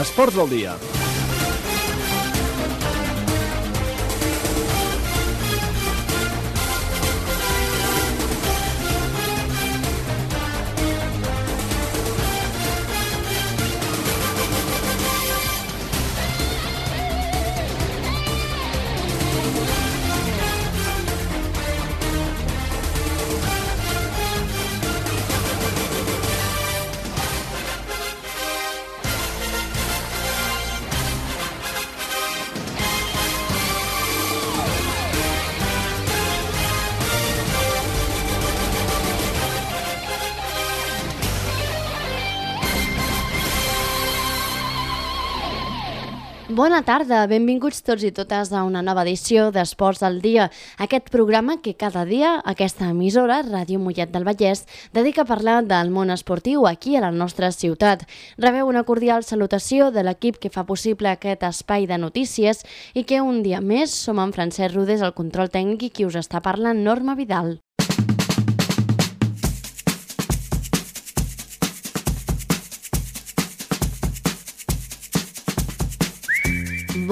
Esports del dia. Bona tarda, benvinguts tots i totes a una nova edició d'Esports al Dia, aquest programa que cada dia aquesta emissora, Ràdio Mollet del Vallès, dedica a parlar del món esportiu aquí a la nostra ciutat. Rebeu una cordial salutació de l'equip que fa possible aquest espai de notícies i que un dia més som en Francesc Rodés, el control tècnic i qui us està parlant, Norma Vidal.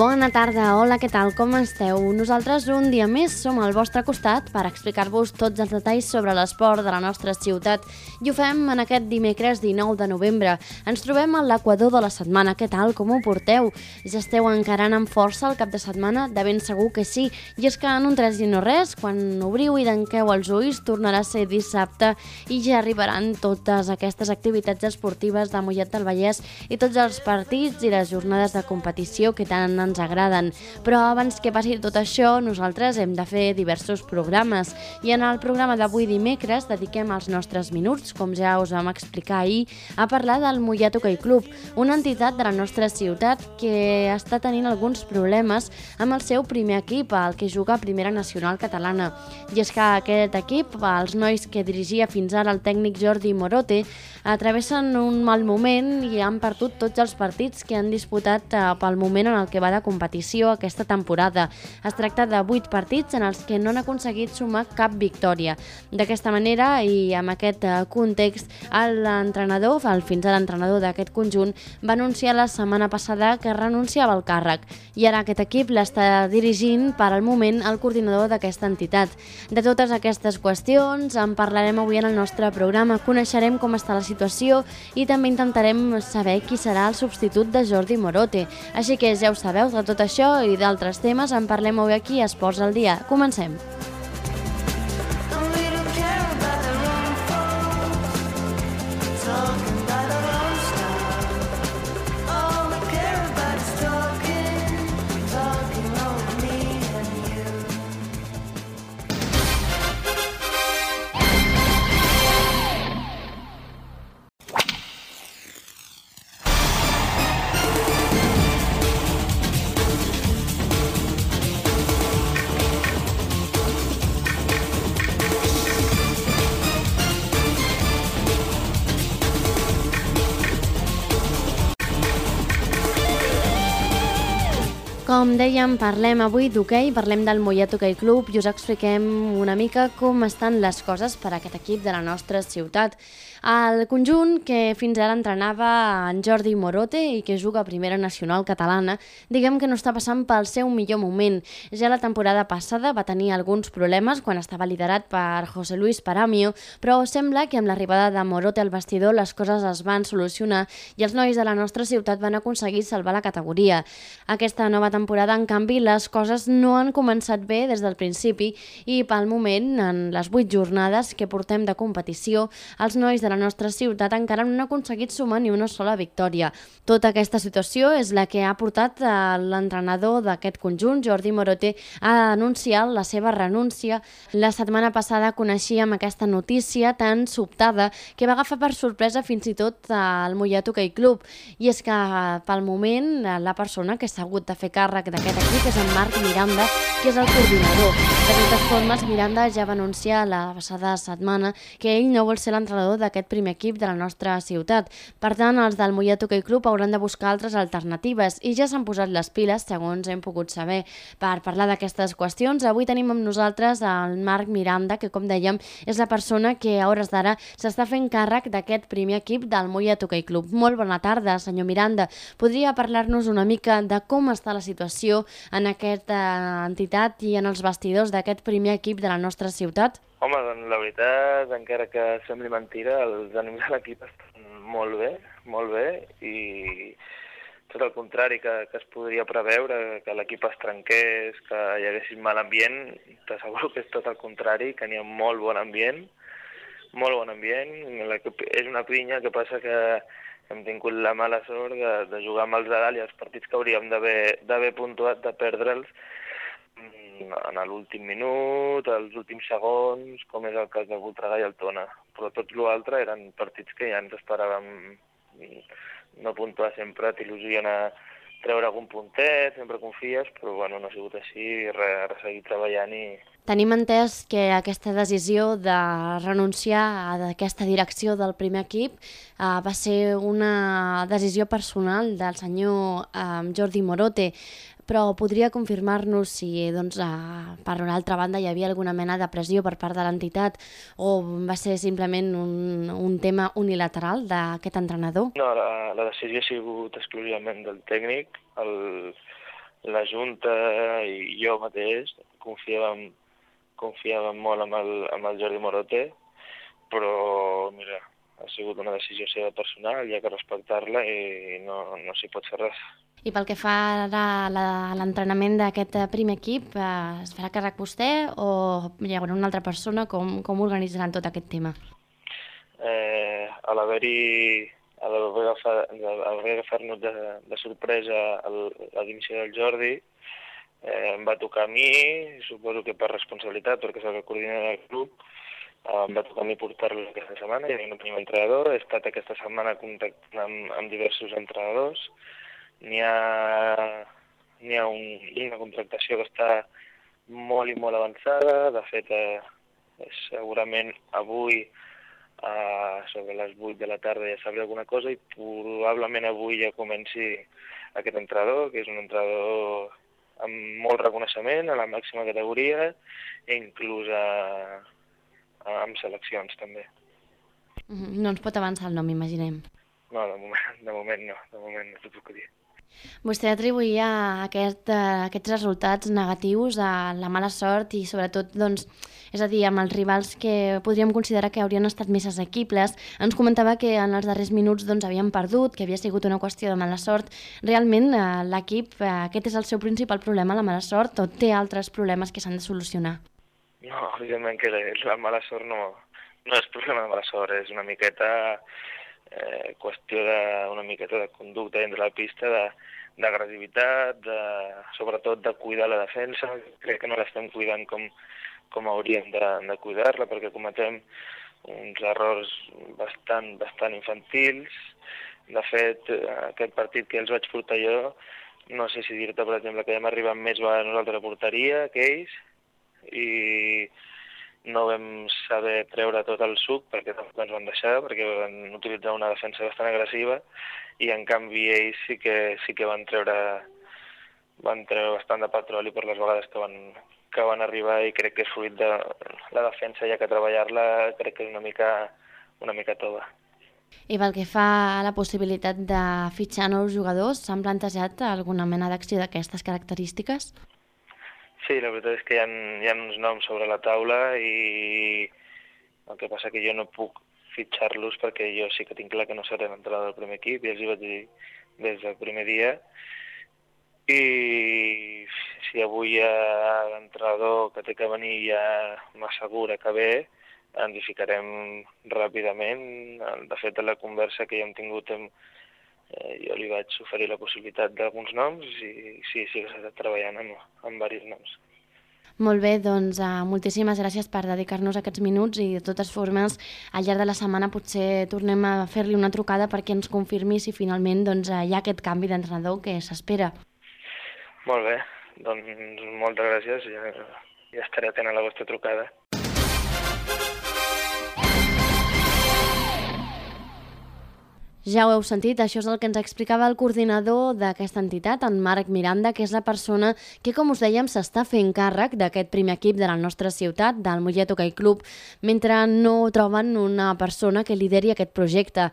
Bona tarda, hola, què tal, com esteu? Nosaltres un dia més som al vostre costat per explicar-vos tots els detalls sobre l'esport de la nostra ciutat i ho fem en aquest dimecres 19 de novembre. Ens trobem a l'equador de la setmana, què tal, com ho porteu? Ja esteu encarant amb força el cap de setmana? De ben segur que sí, i és que en un 3 i no res, quan obriu i tanqueu els ulls, tornarà a ser dissabte i ja arribaran totes aquestes activitats esportives de Mollet del Vallès i tots els partits i les jornades de competició que tant ens agraden. Però abans que passi tot això, nosaltres hem de fer diversos programes. I en el programa d'avui dimecres dediquem els nostres minuts, com ja us vam explicar ahir, a parlar del Mollet Hockey Club, una entitat de la nostra ciutat que està tenint alguns problemes amb el seu primer equip, el que juga a Primera Nacional Catalana. I és que aquest equip, els nois que dirigia fins ara el tècnic Jordi Morote, atravessen un mal moment i han perdut tots els partits que han disputat eh, pel moment en el que va de competició aquesta temporada. Es tracta de 8 partits en els que no han aconseguit sumar cap victòria. D'aquesta manera i amb aquest eh, context, l'entrenador, el fins a l'entrenador d'aquest conjunt, va anunciar la setmana passada que renunciava al càrrec i ara aquest equip l'està dirigint per al moment el coordinador d'aquesta entitat. De totes aquestes qüestions en parlarem avui en el nostre programa, coneixerem com està la situació i també intentarem saber qui serà el substitut de Jordi Morote. Així que ja ho sabeu, de tot això i d'altres temes en parlem avui aquí a Esports al Dia. Comencem. Com dèiem, parlem avui d'hoquei, parlem del Mollet Hoquei Club i us expliquem una mica com estan les coses per a aquest equip de la nostra ciutat. El conjunt que fins ara entrenava en Jordi Morote i que juga a Primera Nacional Catalana, diguem que no està passant pel seu millor moment. Ja la temporada passada va tenir alguns problemes quan estava liderat per José Luis Paramio, però sembla que amb l'arribada de Morote al vestidor les coses es van solucionar i els nois de la nostra ciutat van aconseguir salvar la categoria. Aquesta nova temporada, en canvi, les coses no han començat bé des del principi i pel moment, en les vuit jornades que portem de competició, els nois de la nostra ciutat encara no han aconseguit sumar ni una sola victòria. Tota aquesta situació és la que ha portat l'entrenador d'aquest conjunt, Jordi Morote, a anunciar la seva renúncia. La setmana passada coneixíem aquesta notícia tan sobtada que va agafar per sorpresa fins i tot el Mollet Hockey Club. I és que pel moment la persona que s'ha hagut de fer càrrec càrrec d'aquest equip és en Marc Miranda, que és el coordinador. De totes formes, Miranda ja va anunciar la passada setmana que ell no vol ser l'entrenador d'aquest primer equip de la nostra ciutat. Per tant, els del Mollet Hockey Club hauran de buscar altres alternatives i ja s'han posat les piles, segons hem pogut saber. Per parlar d'aquestes qüestions, avui tenim amb nosaltres el Marc Miranda, que com dèiem és la persona que a hores d'ara s'està fent càrrec d'aquest primer equip del Mollet Hockey Club. Molt bona tarda, senyor Miranda. Podria parlar-nos una mica de com està la situació en aquesta entitat i en els vestidors d'aquest primer equip de la nostra ciutat? Home, doncs la veritat, encara que sembli mentira, els ànims de l'equip estan molt bé, molt bé, i tot el contrari que, que es podria preveure, que l'equip es trenqués, que hi hagués mal ambient, t'asseguro que és tot el contrari, que n'hi ha molt bon ambient, molt bon ambient, és una pinya que passa que hem tingut la mala sort de, de jugar amb els dalt i els partits que hauríem d'haver puntuat, de perdre'ls mm, en l'últim minut, els últims segons, com és el cas de Voltregà i el Tona. Però tot l'altre eren partits que ja ens esperàvem mm, no puntuar sempre, t'il·lusiona treure algun puntet, sempre confies, però bueno, no ha sigut així, res seguir treballant i... Tenim entès que aquesta decisió de renunciar a aquesta direcció del primer equip eh, va ser una decisió personal del senyor eh, Jordi Morote però podria confirmar-nos si doncs, uh, per una altra banda hi havia alguna mena de pressió per part de l'entitat o va ser simplement un, un tema unilateral d'aquest entrenador? No, la, la decisió ha sigut exclusivament del tècnic. El, la Junta i jo mateix confiàvem, confiàvem molt amb el, amb el Jordi Morote, però mira, ha sigut una decisió seva personal, hi ha que respectar-la i no, no s'hi pot fer res. I pel que fa a l'entrenament d'aquest primer equip, eh, es farà càrrec vostè o hi haurà una altra persona? Com, com organitzaran tot aquest tema? Eh, a l'haver-hi a l'haver agafar-nos de, de sorpresa la dimissió del Jordi, eh, em va tocar a mi, suposo que per responsabilitat, perquè és el que coordina el club, eh, em va tocar a mi portar-lo aquesta setmana, ja no tenim entrenador, he estat aquesta setmana contactant amb, amb diversos entrenadors, n'hi ha, n'hi ha un, una contractació que està molt i molt avançada, de fet eh, segurament avui eh, sobre les 8 de la tarda ja sabré alguna cosa i probablement avui ja comenci aquest entrenador, que és un entrenador amb molt reconeixement a la màxima categoria i inclús a, a, amb seleccions també. No ens pot avançar el nom, imaginem. No, de moment, de moment no, de moment no t'ho puc dir. Vostè atribuïa aquest, uh, aquests resultats negatius a la mala sort i sobretot, doncs, és a dir, amb els rivals que podríem considerar que haurien estat més assequibles. Ens comentava que en els darrers minuts doncs, havien perdut, que havia sigut una qüestió de mala sort. Realment uh, l'equip, uh, aquest és el seu principal problema, la mala sort, o té altres problemes que s'han de solucionar? No, evidentment que la mala sort no, no és problema de mala sort, és una miqueta eh, qüestió de, una miqueta de conducta dins la pista, d'agressivitat, de, sobretot de cuidar la defensa. Crec que no l'estem cuidant com, com hauríem de, de cuidar-la, perquè cometem uns errors bastant, bastant infantils. De fet, aquest partit que els vaig portar jo, no sé si dir-te, per exemple, que hem arribat més a nosaltres a porteria que ells, i no vam saber treure tot el suc perquè tampoc ens van deixar, perquè van utilitzar una defensa bastant agressiva i en canvi ells sí que, sí que van treure van treure bastant de petroli per les vegades que van, que van arribar i crec que és fruit de la defensa, ja que treballar-la crec que és una mica, una mica tova. I pel que fa a la possibilitat de fitxar nous jugadors, s'han plantejat alguna mena d'acció d'aquestes característiques? Sí, la veritat és que hi ha, hi ha uns noms sobre la taula i el que passa que jo no puc fitxar-los perquè jo sí que tinc clar que no seré l'entrada del primer equip i els hi vaig dir des del primer dia i si avui hi ha l'entrenador que té que venir ja m'assegura que ve, ens hi ficarem ràpidament. De fet, la conversa que ja hem tingut amb, eh, jo li vaig oferir la possibilitat d'alguns noms i sí, sí que s'ha estat treballant amb, amb diversos noms. Molt bé, doncs uh, moltíssimes gràcies per dedicar-nos aquests minuts i de totes formes al llarg de la setmana potser tornem a fer-li una trucada perquè ens confirmi si finalment doncs, uh, hi ha aquest canvi d'entrenador que s'espera. Molt bé, doncs moltes gràcies i ja, ja estaré atent a la vostra trucada. Ja ho heu sentit, això és el que ens explicava el coordinador d'aquesta entitat, en Marc Miranda, que és la persona que, com us dèiem, s'està fent càrrec d'aquest primer equip de la nostra ciutat, del Mollet Hockey Club, mentre no troben una persona que lideri aquest projecte.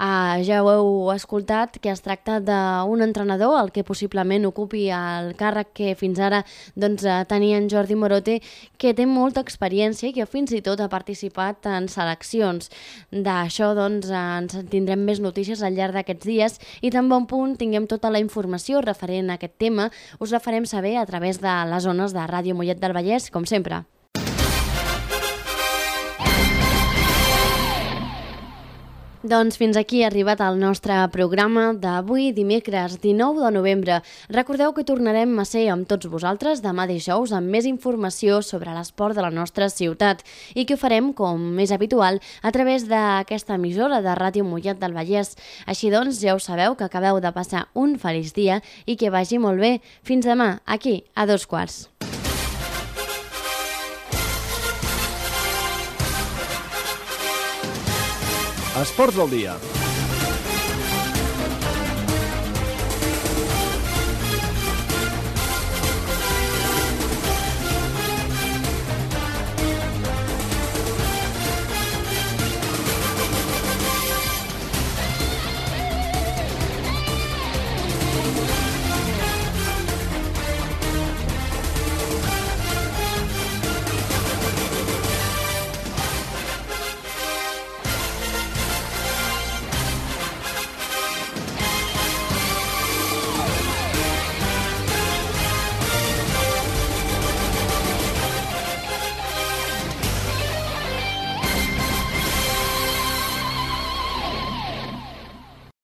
Uh, ja ho heu escoltat, que es tracta d'un entrenador, el que possiblement ocupi el càrrec que fins ara doncs, uh, tenia en Jordi Morote, que té molta experiència i que fins i tot ha participat en seleccions. D'això doncs, ens tindrem més notícies al llarg d'aquests dies i tan bon punt tinguem tota la informació referent a aquest tema, us la farem saber a través de les zones de Ràdio Mollet del Vallès, com sempre. Doncs fins aquí ha arribat el nostre programa d'avui, dimecres 19 de novembre. Recordeu que tornarem a ser amb tots vosaltres demà dijous amb més informació sobre l'esport de la nostra ciutat i que ho farem, com més habitual, a través d'aquesta emissora de Ràdio Mollet del Vallès. Així doncs, ja ho sabeu que acabeu de passar un feliç dia i que vagi molt bé. Fins demà, aquí, a dos quarts. Esports del dia.